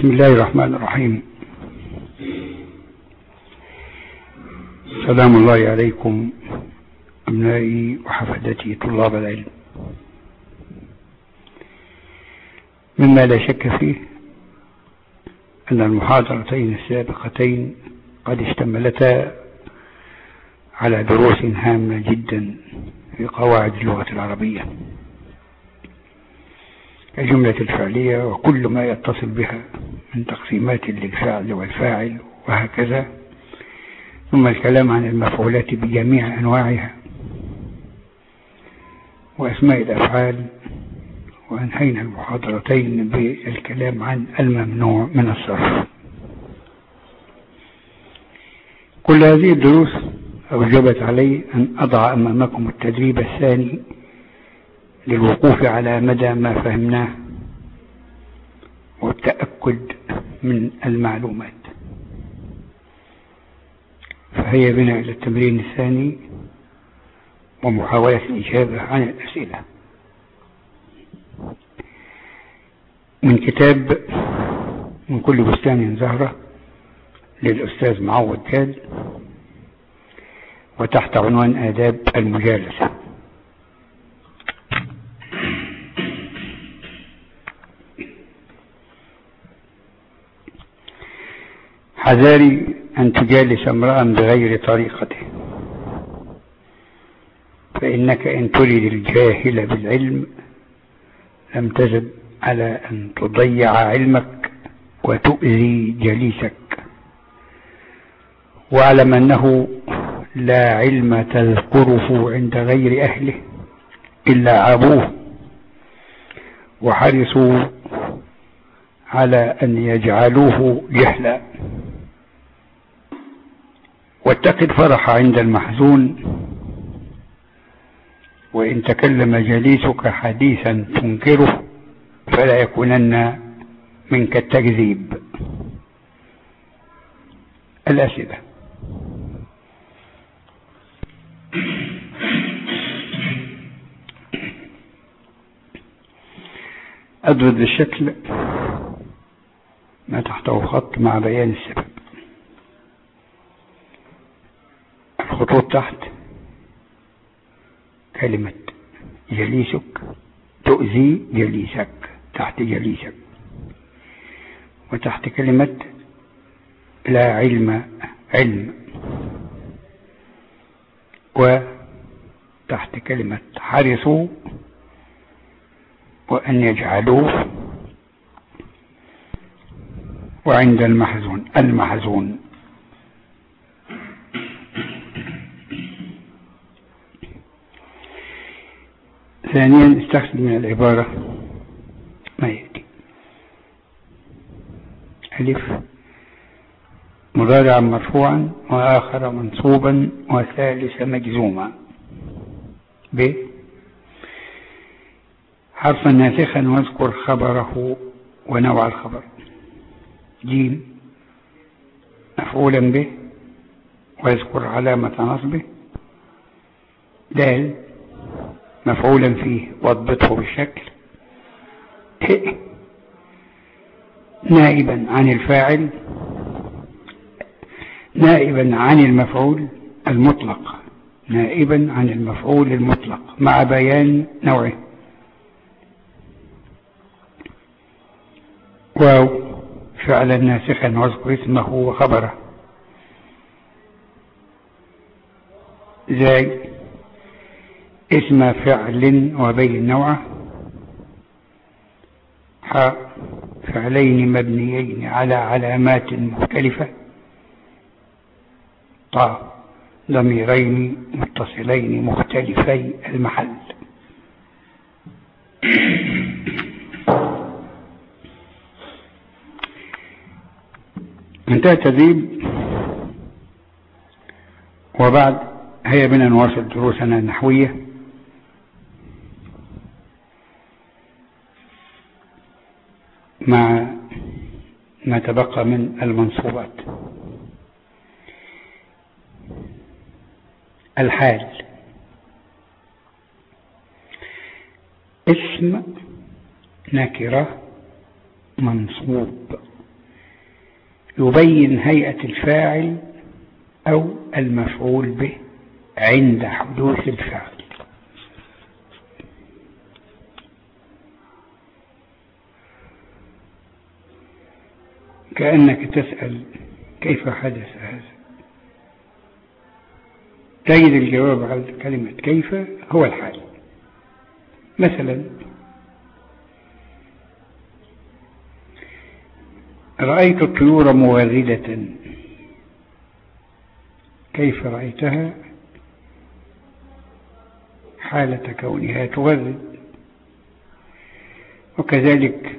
بسم الله الرحمن الرحيم. سلام الله عليكم أبنائي وحفدتي طلاب العلم. مما لا شك فيه أن المحاضرتين السابقتين قد اشتملتا على دروس هامة جدا في قواعد اللغة العربية. الجملة الفعلية وكل ما يتصل بها من تقسيمات للفعل والفاعل وهكذا. ثم الكلام عن المفعولات بجميع أنواعها وأسماء الأفعال. وأنهينا المحاضرتين بالكلام عن الممنوع من الصرف. كل هذه الدروس أوجبت علي أن أضع أمامكم التدريب الثاني للوقوف على مدى ما فهمناه والتأكد من المعلومات. فهيا بنا إلى التمرين الثاني ومحاولة الإجابة عن الأسئلة. من كتاب من كل بستان زهرة للأستاذ معوض جاد وتحت عنوان آداب المجالسة. حذاري أن تجالس امرأ بغير طريقته. فإنك إن تريد الجاهل بالعلم لم تزد على أن تضيع علمك وتؤذي جليسك. واعلم أنه لا علم تذكره عند غير أهله إلا عابوه وحرصوا على أن يجعلوه جهلا واتق الفرح عند المحزون. وإن تكلم جليسك حديثا تنكره فلا يكونن منك التكذيب. الأسئلة. أضرب بالشكل ما تحته خط مع بيان السبب. الخطوط تحت. كلمة جليسك تؤذي جليسك تحت جليسك. وتحت كلمة لا علم علم. وتحت كلمة حرصوا وأن يجعلوه وعند المحزون المحزون. ثانيا استخدم العبارة. ما يأتي ألف. مضارعا مرفوعا وآخر منصوبا وثالث مجزوما. ب. حرفا ناسخا واذكر خبره ونوع الخبر. جيم مفعولا به واذكر علامة نصبه. دال مفعولا فيه واضبطه بالشكل. ت نائبا عن الفاعل. نائبا عن المفعول المطلق. نائبا عن المفعول المطلق مع بيان نوعه. واو. فعلا ناسخا واذكر اسمه وخبره. زي اسم فعل وبين نوعه. حاء فعلين مبنيين على علامات مختلفة. طاء ضميرين متصلين مختلفي المحل. انتهى التدريب. وبعد هيا بنا نواصل دروسنا النحوية. مع ما تبقى من المنصوبات. الحال. اسم نكرة منصوب. يبين هيئة الفاعل أو المفعول به عند حدوث الفعل. كأنك تسأل كيف حدث هذا. تجد الجواب على كلمة كيف هو الحال. مثلا رأيت الطيور مغردة. كيف رأيتها؟ حالة كونها تغرد. وكذلك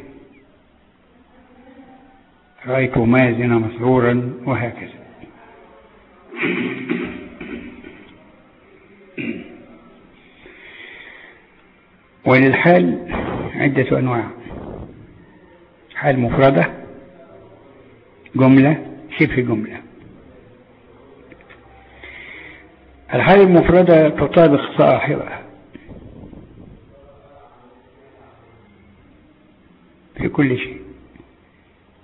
رأيت مازن مسرورا وهكذا. وللحال عدة أنواع. حال مفردة جملة شبه جملة. الحال المفردة تطابق صاحبها. في كل شيء.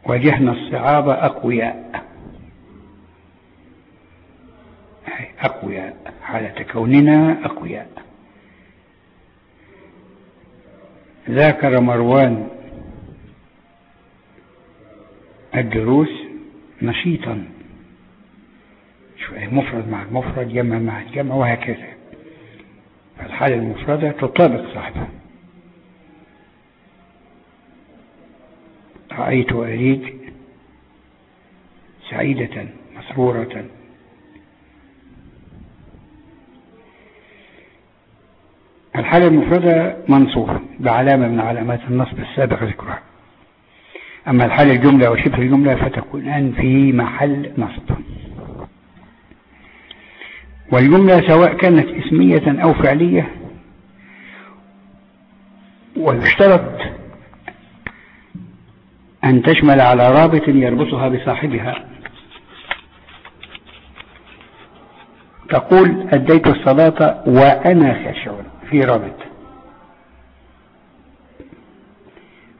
واجهنا الصعاب أقوياء. أقوياء. حالة كوننا أقوياء. ذاكر مروان الدروس نشيطا. شوية مفرد مع المفرد جمع مع الجمع وهكذا. فالحالة المفردة تطابق صاحبها. رأيت أريد سعيدة مسرورة. الحالة المفردة منصوبة بعلامة من علامات النصب السابق ذكرها أما الحالة الجملة وشبه الجملة فتكونان في محل نصب. والجملة سواء كانت اسمية أو فعلية ويشترط أن تشمل على رابط يربطها بصاحبها. تقول أديت الصلاة وأنا خاشع في رابط.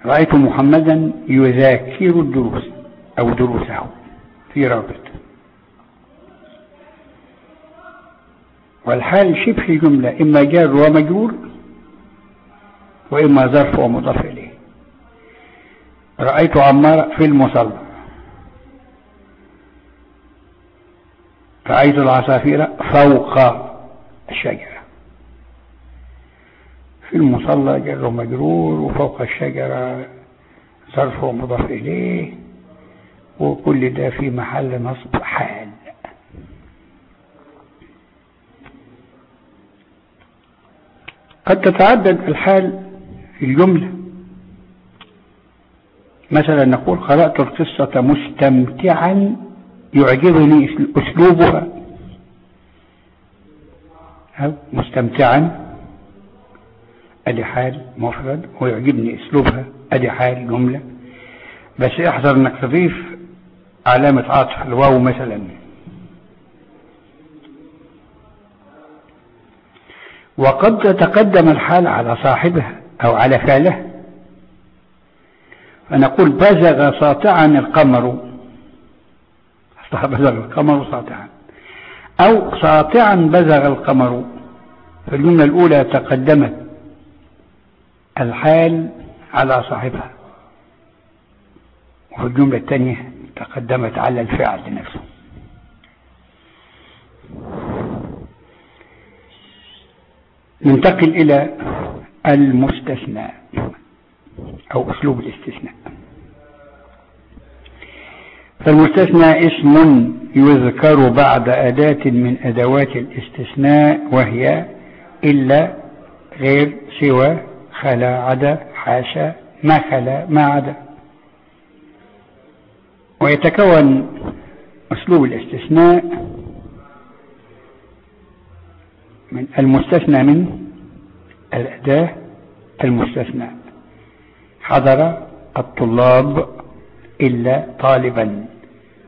رأيت محمدا يذاكر الدروس أو دروسه. في رابط. والحال شبه جملة إما جار ومجرور وإما ظرف ومضاف رأيت عمار في المصلى. رأيت العصافير فوق الشجرة. في المصلى جر مجرور وفوق الشجرة ظرف ومضاف إليه وكل ده في محل نصب حال. قد تتعدد الحال في الجملة. مثلا نقول قرأت القصة مستمتعا يعجبني أسلوبها. مستمتعا؟ ادي حال مفرد ويعجبني أسلوبها. ادي حال جملة. بس احذر إنك تضيف علامة عطف الواو مثلا. وقد تتقدم الحال على صاحبها أو على فعله. فنقول بزغ ساطعا القمر. بزغ القمر ساطعا. أو ساطعا بزغ القمر. في الجملة الأولى تقدمت. الحال على صاحبها. وفي الجملة الثانية تقدمت على الفعل نفسه. ننتقل إلى المستثنى. أو أسلوب الاستثناء. فالمستثنى اسم يذكر بعد أداة من أدوات الاستثناء وهي إلا غير سوى خلا عدا حاشا ما خلا ما عدا. ويتكون أسلوب الاستثناء من المستثنى من الأداة المستثنى حضر الطلاب إلا طالبا.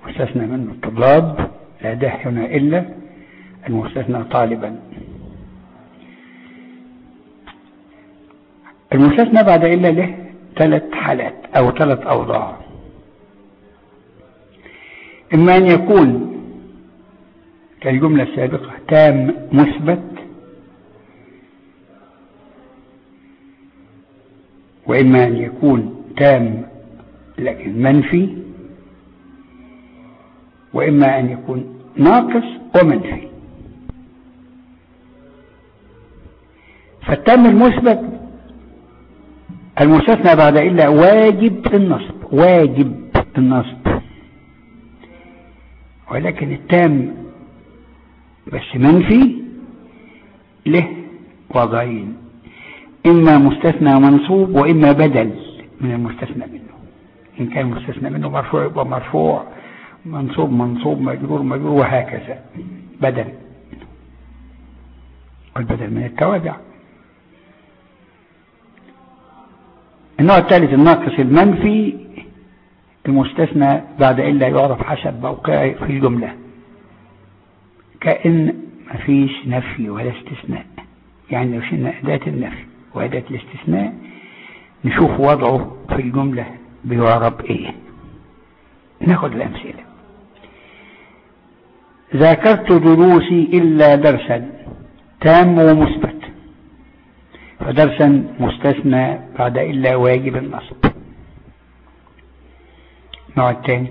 مستثنى منه الطلاب الأداة هنا إلا المستثنى طالبا. المستثنى بعد إلا له ثلاث حالات أو ثلاث أوضاع. إما أن يكون كالجملة السابقة تام مثبت وإما أن يكون تام لكن منفي وإما أن يكون ناقص ومنفي. فالتام المثبت المستثنى بعد إلا واجب النصب واجب النصب. ولكن التام بس منفي له وضعين. إما مستثنى منصوب وإما بدل من المستثنى منه. إن كان مستثنى منه مرفوع يبقى مرفوع. منصوب منصوب مجرور مجرور وهكذا. بدل. والبدل من التوابع. النوع الثالث الناقص المنفي المستثنى بعد إلا يعرف حسب موقعه في الجملة كأن مفيش نفي ولا استثناء. يعني لو شلنا أداة النفي وأداة الاستثناء نشوف وضعه في الجملة بيعرب إيه. ناخد الأمثلة. ذاكرت دروسي إلا درسا تام ومثبت. فدرسا مستثنى بعد إلا واجب النصب. النوع الثاني.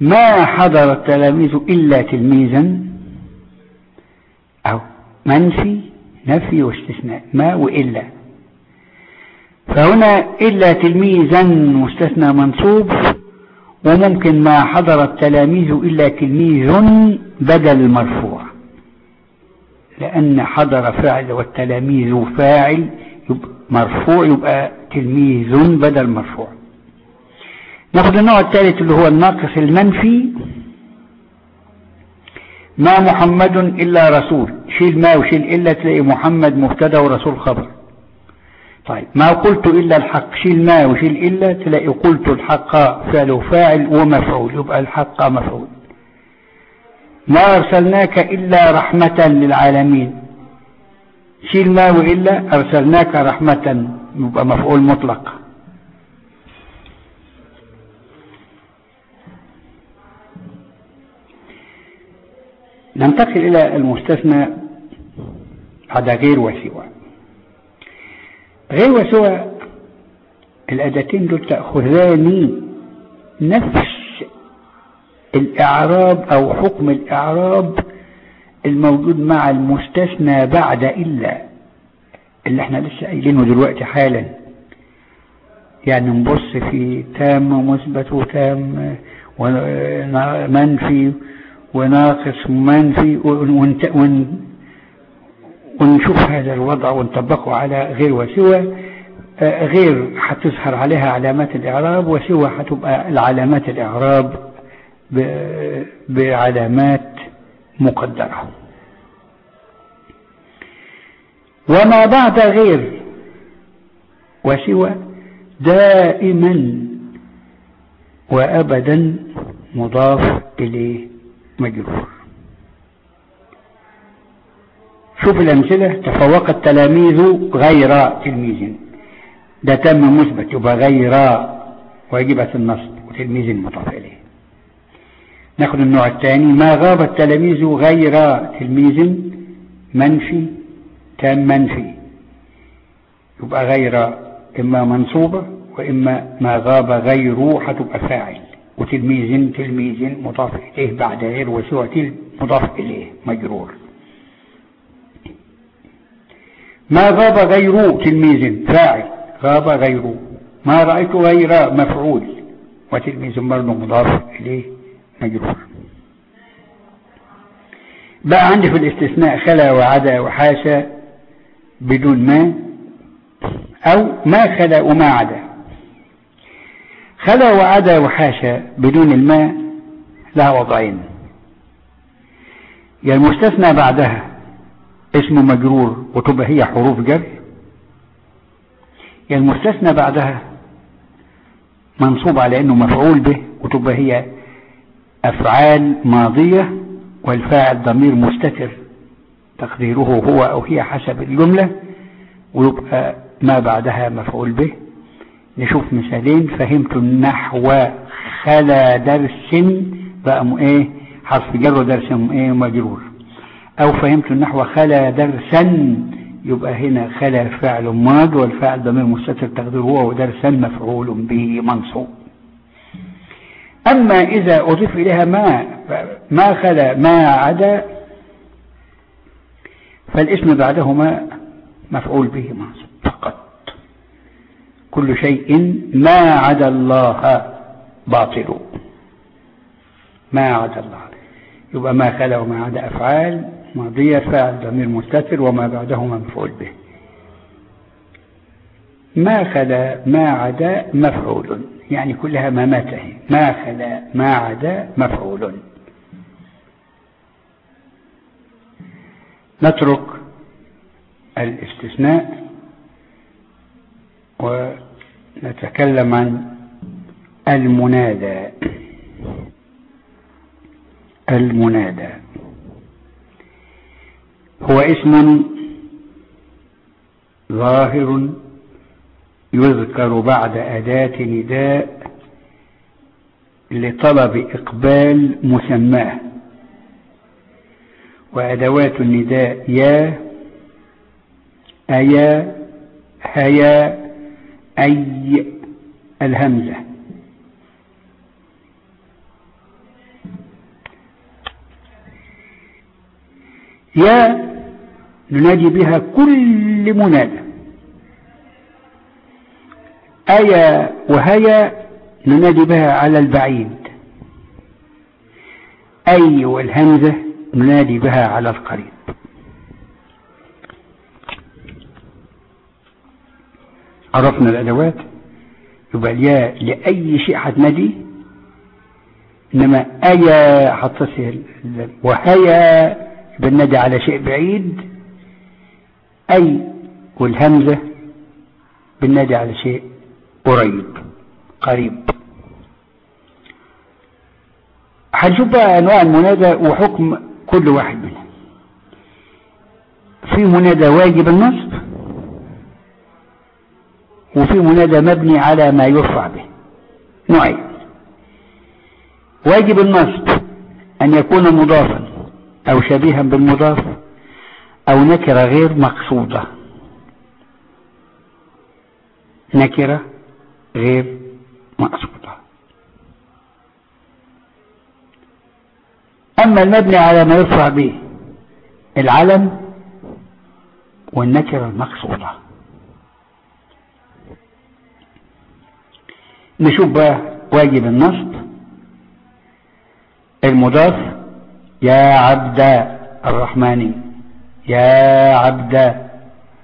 ما حضر التلاميذ إلا تلميذا أو منفي نفي واستثناء ما وإلا. فهنا إلا تلميذا مستثنى منصوب وممكن ما حضر التلاميذ إلا تلميذ بدل المرفوع لأن حضر فعل والتلاميذ فاعل يبقى مرفوع يبقى تلميذ بدل مرفوع. ناخد النوع الثالث اللي هو الناقص المنفي. ما محمد إلا رسول. شيل ما وشيل إلا تلاقي محمد مبتدا ورسول خبر. طيب ما قلت إلا الحق. شيل ما وشيل إلا تلاقي قلت الحق فعل فاعل ومفعول. يبقى الحق مفعول. ما أرسلناك إلا رحمة للعالمين. شيل ما وإلا أرسلناك رحمة يبقى مفعول مطلق. ننتقل إلى المستثنى بعد غير وسوى غير وسوى الأداتين دول تأخذان نفس الإعراب أو حكم الإعراب الموجود مع المستثنى بعد إلا اللي إحنا لسه قايلينه دلوقتي حالا. يعني نبص في تام مثبت وتام ومنفي وناقص منفي ونشوف هذا الوضع ونطبقه على غير وسوى. غير هتظهر عليها علامات الإعراب وسوى هتبقى العلامات الإعراب بعلامات مقدرة. وما بعد غير وسوى دائما وأبدا مضاف إليه. مجرور شوف الأمثلة تفوق التلاميذ غير تلميذ. ده تم مثبت يبقى غير واجبة النصب وتلميذ مضاف إليه. ناخد النوع الثاني ما غاب التلاميذ غير تلميذ منفي تام منفي. يبقى غير إما منصوبة وإما ما غاب غيره هتبقى فاعل. وتلميذ تلميذ مضاف إليه بعد غير وسوى مضاف إليه مجرور. ما غاب غيره تلميذ فاعل غاب غيره ما رأيت غير مفعول وتلميذ برضه مضاف إليه مجرور. بقى عندي في الاستثناء خلا وعدا وحاشا بدون ما أو ما خلا وما عدا. خلا وعدا وحاشا بدون الماء لها وضعين. يا المستثنى بعدها اسمه مجرور وتبقى هي حروف جر. يا المستثنى بعدها منصوب على إنه مفعول به وتبقى هي أفعال ماضية والفاعل ضمير مستتر. تقديره هو أو هي حسب الجملة ويبقى ما بعدها مفعول به. نشوف مثالين. فهمت النحو خلا درس بقى إيه حرف جر ودرس إيه مجرور. أو فهمت النحو خلا درسا يبقى هنا خلا فعل ماض والفاعل ضمير مستتر تقدير هو ودرسا مفعول به منصوب. أما إذا أضيف إليها ما ما خلا ما عدا فالاسم بعدهما مفعول به منصوب. كل شيء ما عدا الله باطل. ما عدا الله. يبقى ما خلا وما عدا أفعال ماضية فاعل ضمير مستتر وما بعدهما مفعول به. ما خلا ما عدا مفعول. يعني كلها ما ماته ما خلا ما عدا مفعول. نترك الاستثناء ونتكلم عن المنادى. المنادى. هو اسم ظاهر يذكر بعد أداة نداء لطلب إقبال مسماه. وأدوات النداء يا أيا هيا أي الهمزة. يا ننادي بها كل منادى. أيا وهيا ننادي بها على البعيد. أي والهمزة ننادي بها على القريب. عرفنا الأدوات يبقى الياء لأي شيء هتنادي إنما أيا هتصل وهيا بالندى على شيء بعيد. أي والهمزة بالنادي على شيء قريب قريب. هنشوف بقى أنواع المنادى وحكم كل واحد منها في منادى واجب النصب وفي منادى مبني على ما يرفع به. نوعين واجب النصب أن يكون مضافا أو شبيها بالمضاف أو نكرة غير مقصودة. نكرة غير مقصودة. أما المبني على ما يرفع به العلم والنكرة المقصودة. نشوف بقى واجب النصب. المضاف يا عبد الرحمن يا عبد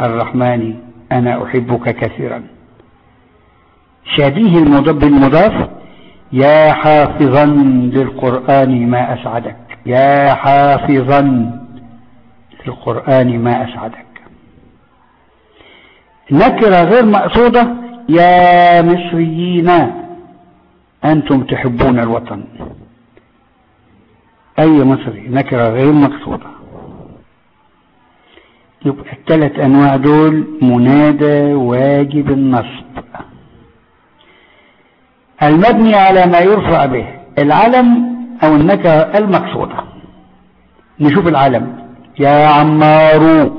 الرحمن أنا أحبك كثيرا. شبيه المضاف بالمضاف يا حافظا للقرآن ما أسعدك. يا حافظا للقرآن ما أسعدك. نكرة غير مقصودة يا مصريين أنتم تحبون الوطن. أي مصري؟ نكرة غير مقصودة. يبقى الثلاث أنواع دول منادى واجب النصب. المبني على ما يرفع به العلم أو النكرة المقصودة. نشوف العلم. يا عمار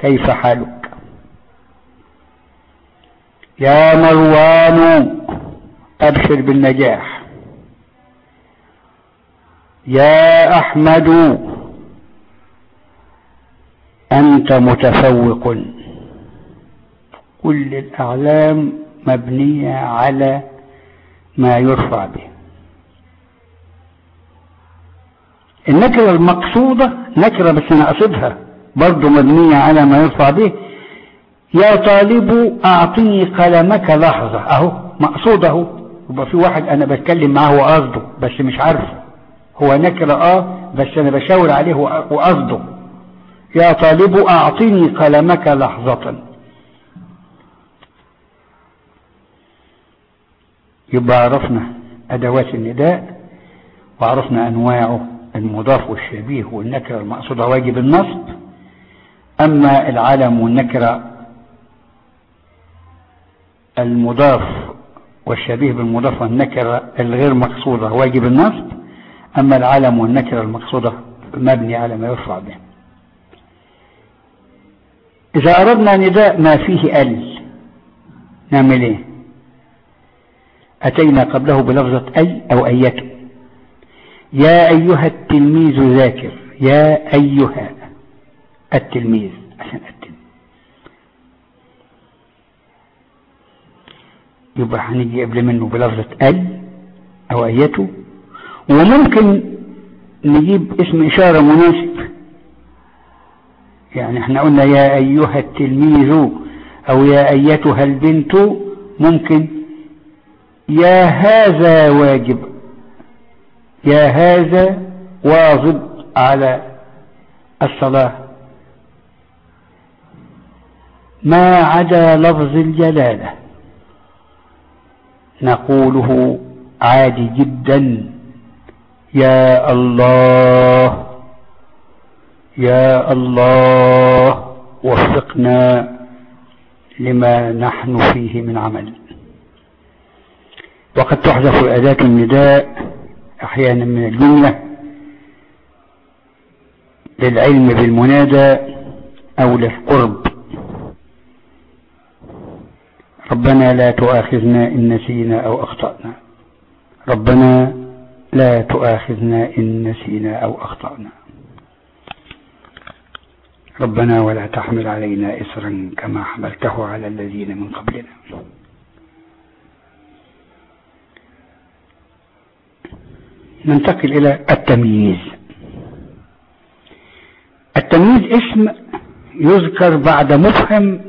كيف حالك؟ يا مروان أبشر بالنجاح. يا أحمد أنت متفوق. كل الأعلام مبنية على ما يرفع به. النكرة المقصودة نكرة بس أنا أقصدها برضو مبنية على ما يرفع به. يا طالب أعطني قلمك لحظة. أهو مقصود أهو. يبقى في واحد أنا بتكلم معاه وقصده بس مش عارفه. هو نكرة آه بس أنا بشاور عليه وقصده. يا طالب أعطني قلمك لحظة. يبقى عرفنا أدوات النداء وعرفنا أنواعه المضاف والشبيه والنكرة المقصودة واجب النصب. أما العلم والنكرة المضاف والشبيه بالمضاف والنكرة الغير مقصودة واجب النصب أما العلم والنكرة المقصودة مبني على ما يرفع به. إذا أردنا نداء ما فيه ال نعمل إيه؟ أتينا قبله بلفظة أي أو أيته يا أيها التلميذ ذاكر يا أيها التلميذ عشان يبقى هنيجي قبل منه بلفظة ال أو أيته وممكن نجيب اسم إشارة مناسب. يعني إحنا قلنا يا أيها التلميذ أو يا أيتها البنت ممكن. يا هذا واجب. يا هذا واظب على الصلاة. ما عدا لفظ الجلالة. نقوله عادي جدا. يا الله يا الله وفقنا لما نحن فيه من عمل. وقد تحذف أداة النداء أحيانا من الجملة للعلم بالمنادى أو للقرب. ربنا لا تؤاخذنا إن نسينا أو أخطأنا. ربنا لا تؤاخذنا إن نسينا أو أخطأنا. ربنا ولا تحمل علينا إسرا كما حملته على الذين من قبلنا. ننتقل إلى التمييز. التمييز اسم يذكر بعد مفهم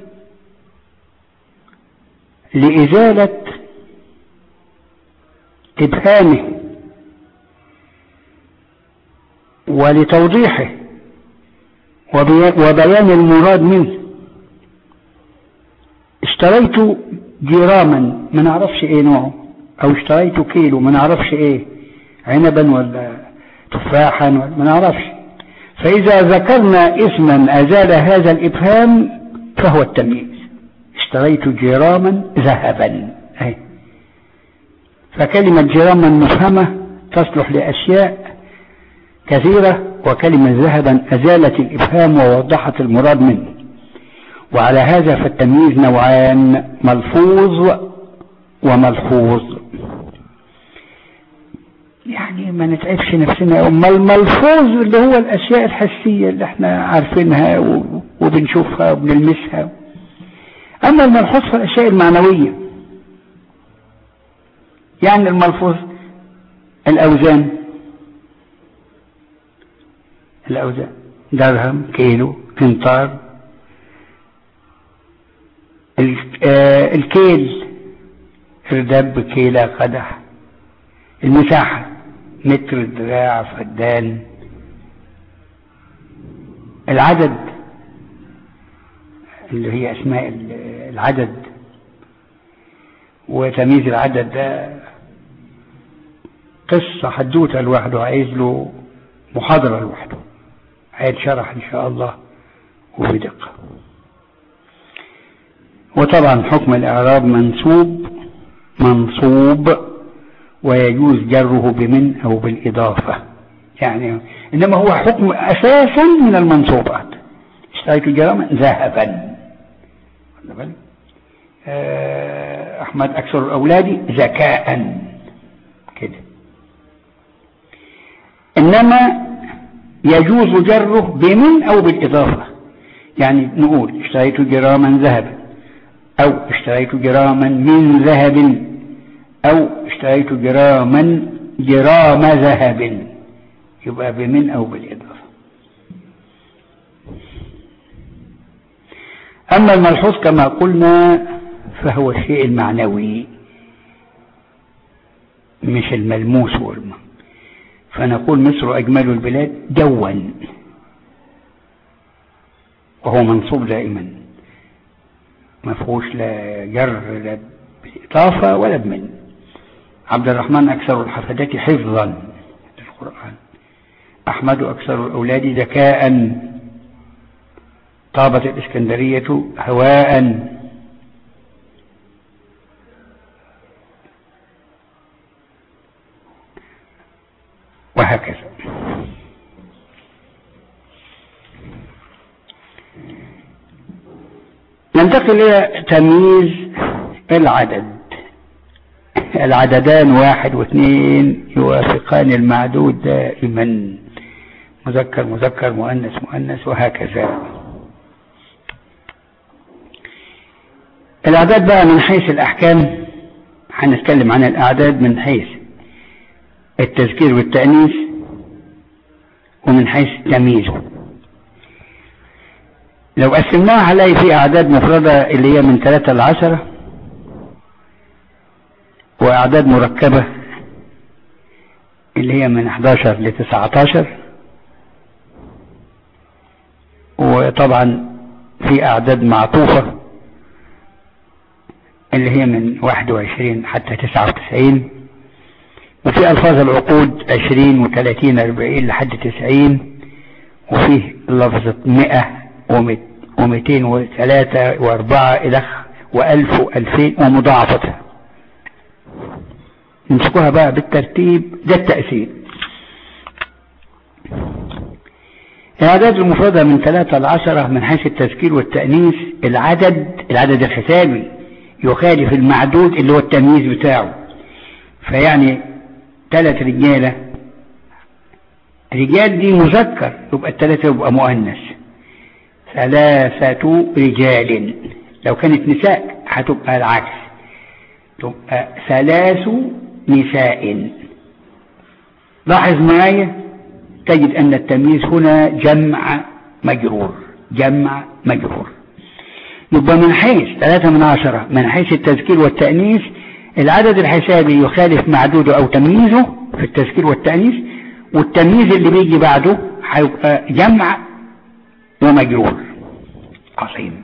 لإزالة إبهامه ولتوضيحه وبيان المراد منه. اشتريت جراما ما نعرفش إيه نوعه أو اشتريت كيلو ما نعرفش إيه عنبا ولا تفاحا ولا ما نعرفش. فإذا ذكرنا اسما أزال هذا الابهام فهو التمييز. اشتريت جراما ذهبا. اهي فكلمة جراما مفهمة تصلح لأشياء كثيرة وكلمة ذهبا أزالت الإفهام ووضحت المراد منه. وعلى هذا فالتمييز نوعان ملفوظ وملحوظ يعني ما نتعبش نفسنا. أما الملفوظ اللي هو الأشياء الحسية اللي إحنا عارفينها وبنشوفها وبنلمسها. أما الملحوظ فالأشياء المعنوية يعني الملفوظ الأوزان. الأوزان درهم كيلو قنطار. الكيل ردب كيلة قدح. المساحة متر دراع فدان. العدد اللي هي أسماء العدد وتمييز العدد ده قصة حدوتة لوحده عايز له محاضرة لوحده. هيتشرح إن شاء الله وبدقة. وطبعا حكم الإعراب منسوب منصوب ويجوز جره بمن أو بالإضافة. يعني إنما هو حكم أساسا من المنصوبات. اشتريت جراما ذهبا. أحمد أكثر أولادي ذكاء. كده. إنما يجوز جره بمن أو بالإضافة. يعني نقول اشتريت جراما ذهبا أو اشتريت جراما من ذهب أو اشتريت جراما جرام ذهب. يبقى بمن أو بالإضافة. أما الملحوظ كما قلنا فهو الشيء المعنوي مش الملموس فنقول مصر أجمل البلاد جوا وهو منصوب دائما ما فيهوش لا جر لا بإضافة ولا بمن. عبد الرحمن أكثر الحفدات حفظا للقرآن أحمد أكثر الأولاد ذكاء. طابت الإسكندرية هواء. وهكذا. ننتقل إلى تمييز العدد. العددان واحد واثنين يوافقان المعدود دائما. مذكر مذكر مؤنث مؤنث وهكذا. الأعداد بقى من حيث الأحكام هنتكلم عن الأعداد من حيث التذكير والتأنيث ومن حيث تمييزه لو قسمناها هنلاقي في أعداد مفردة اللي هي من ثلاثة لعشرة وأعداد مركبة اللي هي من 11 ل 19 وطبعا في أعداد معطوفة اللي هي من 21 حتى 99 وفي ألفاظ العقود 20 و30 40 لحد 90 وفيه لفظة 100 ومئتين وثلاثة وأربعة إلى وألف وألفين ومضاعفتها نمسكوها بقى بالترتيب ده التأثير. الأعداد المفردة من ثلاثة لعشرة من حيث التذكير والتأنيث العدد العدد الحسابي يخالف المعدود اللي هو التمييز بتاعه. فيعني ثلاث رجالة. رجال دي مذكر يبقى الثلاثة يبقى مؤنث. ثلاثة رجال. لو كانت نساء هتبقى العكس. تبقى ثلاث نساء. لاحظ معايا؟ تجد أن التمييز هنا جمع مجرور. جمع مجرور. يبقى من حيث ثلاثة من عشرة من حيث التذكير والتأنيث العدد الحسابي يخالف معدوده أو تمييزه في التذكير والتأنيث والتمييز اللي بيجي بعده هيبقى جمع ومجرور. عظيم.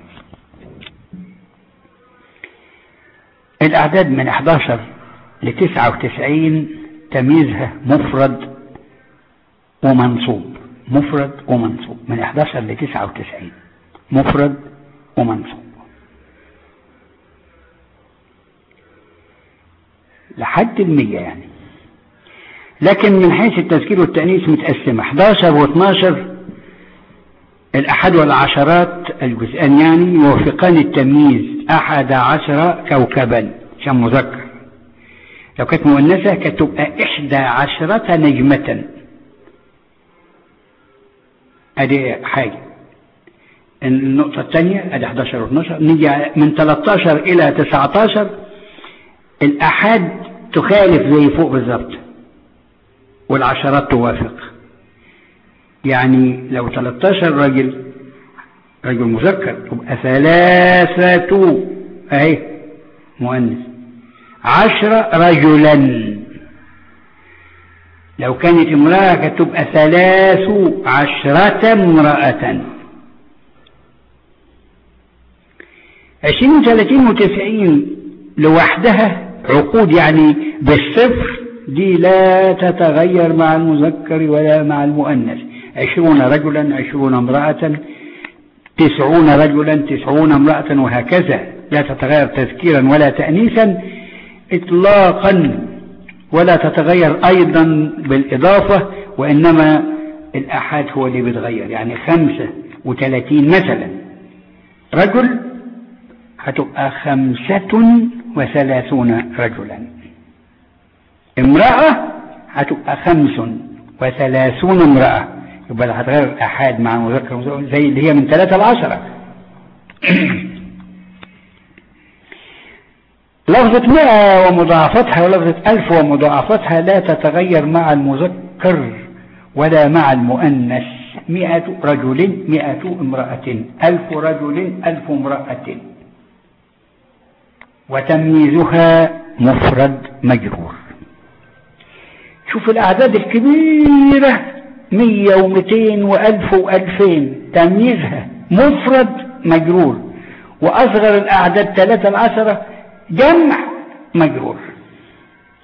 الأعداد من 11 ل 99 تمييزها مفرد ومنصوب. مفرد ومنصوب. من 11 ل 99 مفرد ومنصوب لحد المية يعني. لكن من حيث التذكير والتأنيث متقسمة. 11 و12 الأحد والعشرات الجزئان يعني يوافقان التمييز. أحد عشر كوكبا. عشان مذكر. لو كانت مؤنثة كانت تبقى إحدى عشرة نجمة. أدي حاجة. النقطة الثانية أدي 11 و 12 نيجي من 13 إلى 19 الأحاد تخالف زي فوق بالظبط والعشرات توافق. يعني لو 13 راجل رجل مذكر تبقى ثلاثة أهي مؤنث. عشرة رجلا. لو كانت امرأة تبقى ثلاث عشرة امرأة. عشرين وثلاثين وتسعين لوحدها عقود يعني بالصفر دي لا تتغير مع المذكر ولا مع المؤنث. عشرون رجلا عشرون امرأة تسعون رجلا تسعون امرأة وهكذا. لا تتغير تذكيرا ولا تأنيثا إطلاقا ولا تتغير أيضا بالإضافة وإنما الأحاد هو اللي بيتغير يعني خمسة وثلاثين مثلا. رجل هتبقى خمسة وثلاثون رجلا. امرأة هتبقى خمس وثلاثون امرأة. يبقى هتغير الأحاد مع المذكر زي اللي هي من ثلاثة لعشرة. لفظة مئة ومضاعفتها ولفظة ألف ومضاعفتها لا تتغير مع المذكر ولا مع المؤنث. مئة رجل مئة امرأة. ألف رجل ألف امرأة. وتمييزها مفرد مجرور. شوف الأعداد الكبيرة مية ومئتين وألف وألفين تمييزها مفرد مجرور. وأصغر الأعداد ثلاثة العشرة جمع مجرور.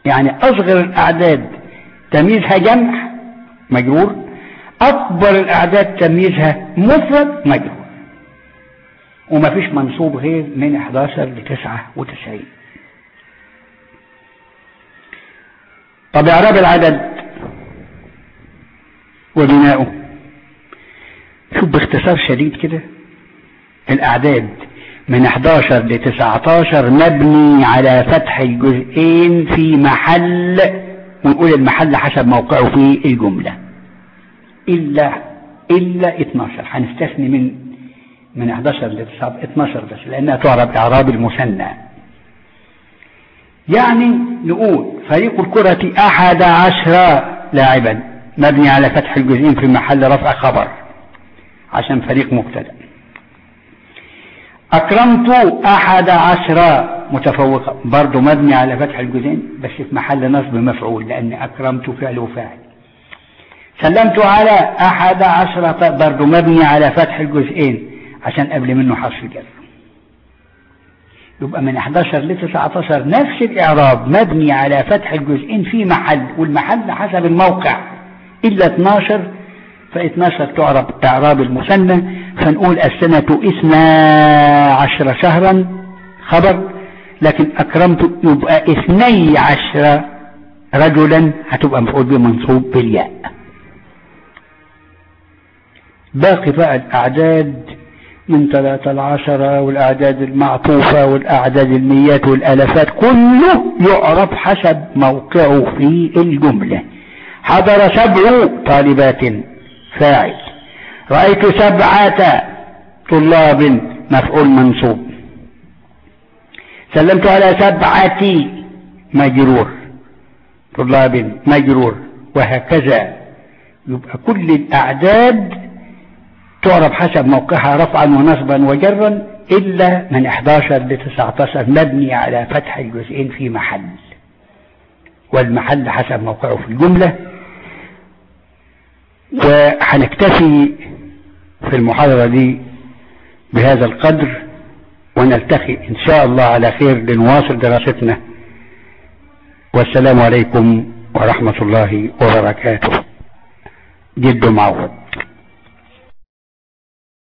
يعني أصغر الأعداد تمييزها جمع مجرور أكبر الأعداد تمييزها مفرد مجرور. وما فيش منصوب غير من 11 ل 99 طب إعراب العدد وبناؤه. شوف باختصار شديد كده الأعداد من 11 ل 19 مبني على فتح الجزئين في محل ونقول المحل حسب موقعه في الجملة. إلا إلا 12 هنستثني من من 11 ل 12 بس لأنها تعرب إعراب المثنى. يعني نقول فريق الكرة أحد عشر لاعبا مبني على فتح الجزئين في محل رفع خبر عشان فريق مبتدأ. أكرمت أحد عشر متفوقا برضه مبني على فتح الجزئين بس في محل نصب مفعول لأن أكرمت فعل وفاعل. سلمت على أحد عشرة برضه مبني على فتح الجزئين عشان قبل منه حرف الجر. يبقى من 11 ل 19 نفس الإعراب مبني على فتح الجزئين في محل والمحل حسب الموقع. إلا 12 ف 12 تعرب إعراب المثنى فنقول السنة إثنى عشر شهرا خبر. لكن أكرمت يبقى اثني عشر رجلا هتبقى مفعول به منصوب بالياء. باقي بقى الأعداد من ثلاثة العشرة والأعداد المعطوفة والأعداد الميات والألفات كله يعرف حسب موقعه في الجملة. حضر سبع طالبات. فاعل. رأيت سبعة طلاب مفعول منصوب. سلمت على سبعة مجرور. طلاب مجرور. وهكذا. يبقى كل الأعداد تعرف حسب موقعها رفعا ونصبا وجرا إلا من 11 ل 19 مبني على فتح الجزئين في محل. والمحل حسب موقعه في الجملة. وهنكتفي في المحاضرة دي بهذا القدر ونلتقي إن شاء الله على خير لنواصل دراستنا. والسلام عليكم ورحمة الله وبركاته. جد معوض